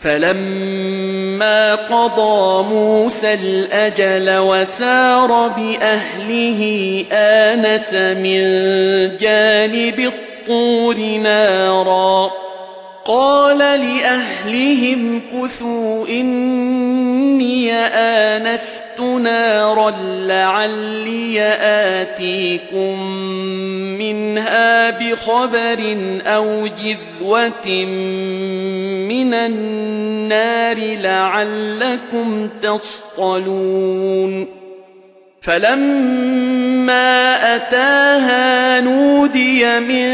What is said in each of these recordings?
فَلَمَّا قَضَى مُوسَى الْأَجَلَ وَسَارَ بِأَهْلِهِ آنَسَ مِن جَانِبِ الطُّورِ نَارًا قَالَ لِأَهْلِهِ امْكُثُوا إِنِّي آنَسْتُ نَارًا لَعَلِّي آتِيكُم مِّنْهَا بِخَبَرٍ أَوْ جِذْوَةٍ مِّنَ النَّارِ لَعَلَّكُمْ تَصْطَلُونَ فَلَمَّا أَتَاهَا نُودِيَ مِن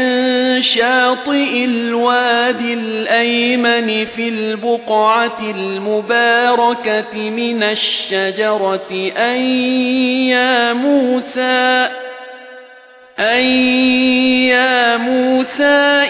شَاطِئِ الْوَادِ الْأَيْمَنِ فِي الْبُقْعَةِ الْمُبَارَكَةِ مِنَ الشَّجَرَةِ أَن يَا مُوسَى أَن يَا مُوسَى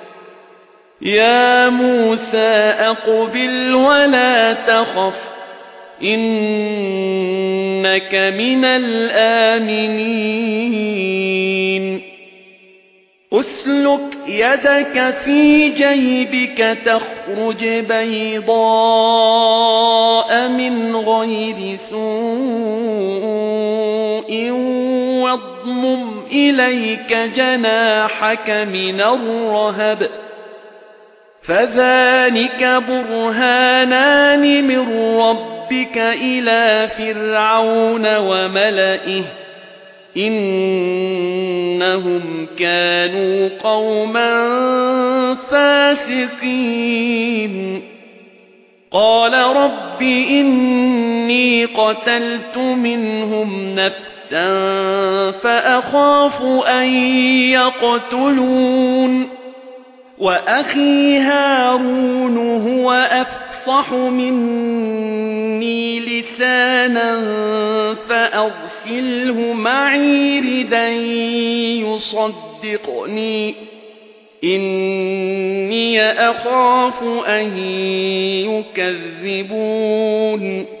يَا مُوسَى أَقْبِلْ وَلَا تَخَفْ إِنَّكَ مِنَ الْآمِنِينَ. أُسْلُكْ يَدَكَ فِي جَيْبِكَ تَخْرُجْ بَيْضَاءَ مِنْ غَيْرِ سُوءٍ وَاضْمُمْ إِلَيْكَ جَنَاحَكَ مِنَ الرَّهْبِ. فَذَلِكَ بُرْهَانَانِ مِنْ رَبِّكَ إِلَى فِرْعَوْنَ وَمَلَئِهِ إِنَّهُمْ كَانُوا قَوْمًا فَاسِقِينَ قَالَ رَبِّ إِنِّي قَتَلْتُ مِنْهُمْ نَفْسًا فَأَخَافُ أَن يَقْتُلُونِ وَأَخِي هَارُونُ هُوَ أَفْصَحُ مِنِّي لِسَانًا فَأَرْسِلْهُ مَعِي رِدًا يُصَدِّقُنِي. إِنِّي أَخَافُ أَن يُكَذِّبُونِ.